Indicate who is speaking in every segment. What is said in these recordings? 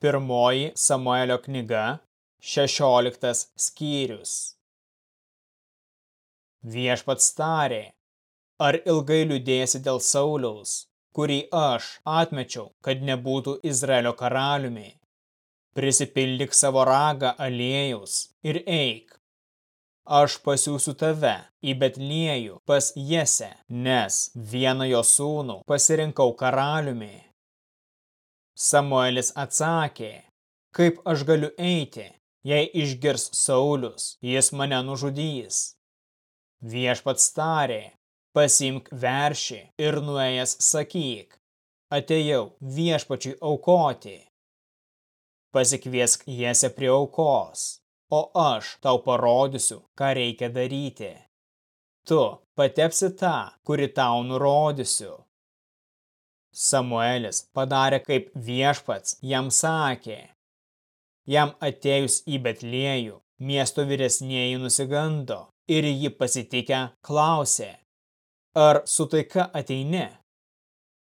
Speaker 1: Pirmoji Samuelio knyga, 16 skyrius. Viešpats tarė, ar ilgai liūdėsi dėl Sauliaus, kurį aš atmečiau, kad nebūtų Izraelio karaliumi. Prisipildyk savo ragą aliejaus ir eik. Aš pasiūsiu tave į Betliejų pas Jesę, nes vieną jo sūnų pasirinkau karaliumi. Samuelis atsakė, kaip aš galiu eiti, jei išgirs Saulius, jis mane nužudys. Viešpats tarė, pasimk veršį ir nuėjęs sakyk, atėjau viešpačiui aukoti. Pasikviesk jesę prie aukos, o aš tau parodysiu, ką reikia daryti. Tu patepsi tą, kuri tau nurodysiu. Samuelis padarė kaip viešpats jam sakė. Jam atėjus į Betliejų, miesto vyresnieji nusigando ir jį pasitikę klausė, ar su taika ateini?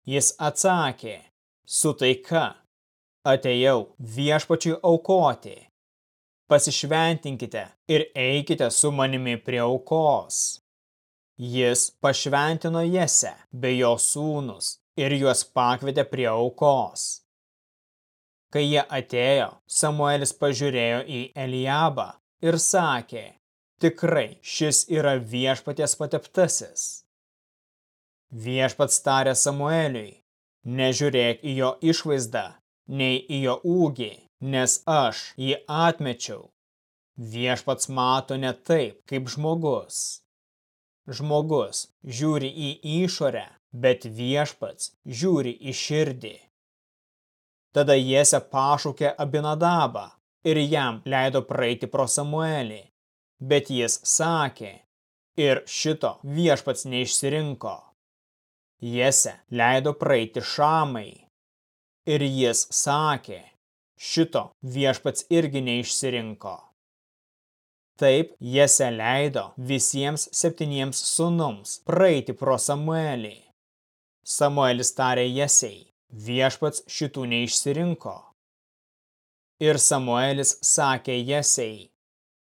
Speaker 1: Jis atsakė, su taika, atėjau viešpačiui aukoti. Pasišventinkite ir eikite su manimi prie aukos. Jis pašventino Jesę bei jo sūnus ir juos pakvietė prie aukos. Kai jie atėjo, Samuelis pažiūrėjo į Eliabą ir sakė, tikrai šis yra viešpaties pateptasis. Viešpats tarė Samueliui, nežiūrėk į jo išvaizdą, nei į jo ūgį, nes aš jį atmečiau. Viešpats mato ne taip, kaip žmogus. Žmogus žiūri į išorę, bet viešpats žiūri į širdį. Tada Jėse pašaukė Abinadabą ir jam leido praeiti pro Samuelį, bet jis sakė, ir šito viešpats neišsirinko. Jėse leido praeiti šamai, ir jis sakė, šito viešpats irgi neišsirinko. Taip Jėse leido visiems septyniems sunums praeiti pro Samuelį Samuelis tarė Jesei, viešpats šitų neišsirinko. Ir Samuelis sakė Jesei,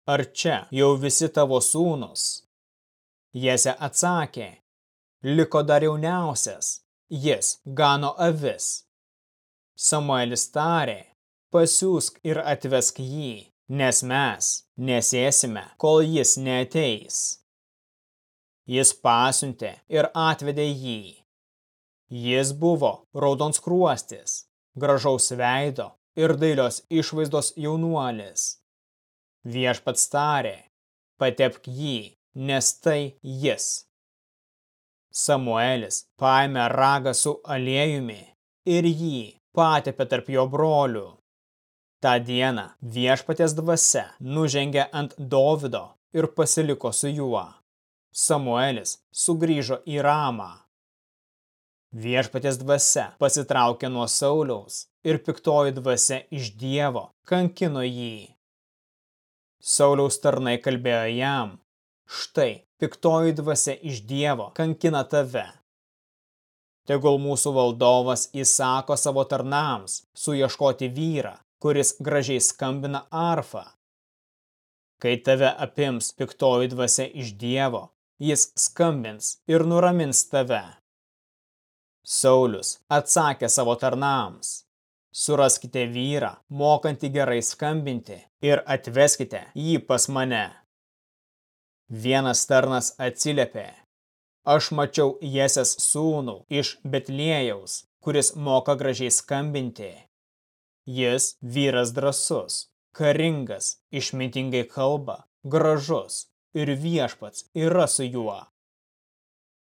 Speaker 1: ar čia jau visi tavo sūnus? Jese atsakė, liko dar jauniausias, jis gano avis. Samuelis tarė, pasiūsk ir atvesk jį, nes mes nesėsime, kol jis neateis. Jis pasiuntė ir atvedė jį. Jis buvo raudonskruostis, gražaus veido ir dailios išvaizdos jaunuolis. Viešpats tarė, patepk jį, nes tai jis. Samuelis paėmė ragą su aliejumi ir jį patepė tarp jo brolių. Ta diena viešpatės dvasia nužengė ant Dovido ir pasiliko su juo. Samuelis sugrįžo į Ramą. Viešpatės dvasia pasitraukė nuo Sauliaus ir piktoji dvasia iš Dievo kankino jį. Sauliaus tarnai kalbėjo jam, štai piktoji dvasia iš Dievo kankina tave. Tegul mūsų valdovas įsako savo tarnams suieškoti vyrą, kuris gražiai skambina arfą. Kai tave apims piktoji dvasia iš Dievo, jis skambins ir nuramins tave. Saulius atsakė savo tarnams, suraskite vyrą, mokantį gerai skambinti ir atveskite jį pas mane. Vienas tarnas atsiliepė, aš mačiau Jesės sūnų iš Betlėjaus, kuris moka gražiai skambinti. Jis vyras drasus, karingas, išmintingai kalba, gražus ir viešpats yra su juo.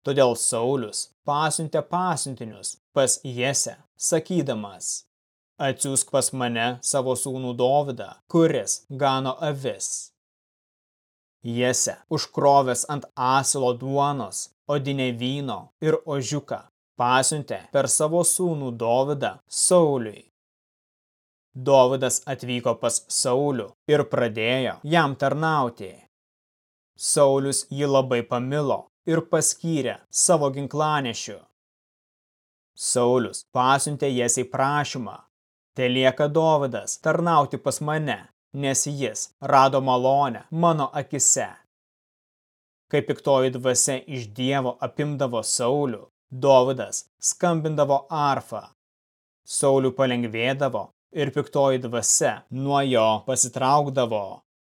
Speaker 1: Todėl Saulius pasiuntė pasiuntinius pas Jesę, sakydamas, atsiųsk pas mane savo sūnų Dovydą, kuris gano avis. Jese, užkrovęs ant asilo duonos, odinė vyno ir ožiuką, pasiuntė per savo sūnų Dovydą Sauliui. Dovydas atvyko pas Saulių ir pradėjo jam tarnauti. Saulius jį labai pamilo ir paskyrė savo ginklanešiu. Saulius pasiuntė Jesei prašymą, te lieka Dovydas tarnauti pas mane, nes jis rado malonę mano akise. Kai piktoji dvasia iš Dievo apimdavo Saulių, Dovydas skambindavo arfą. Saulių palengvėdavo ir piktoji dvasia nuo jo pasitraukdavo.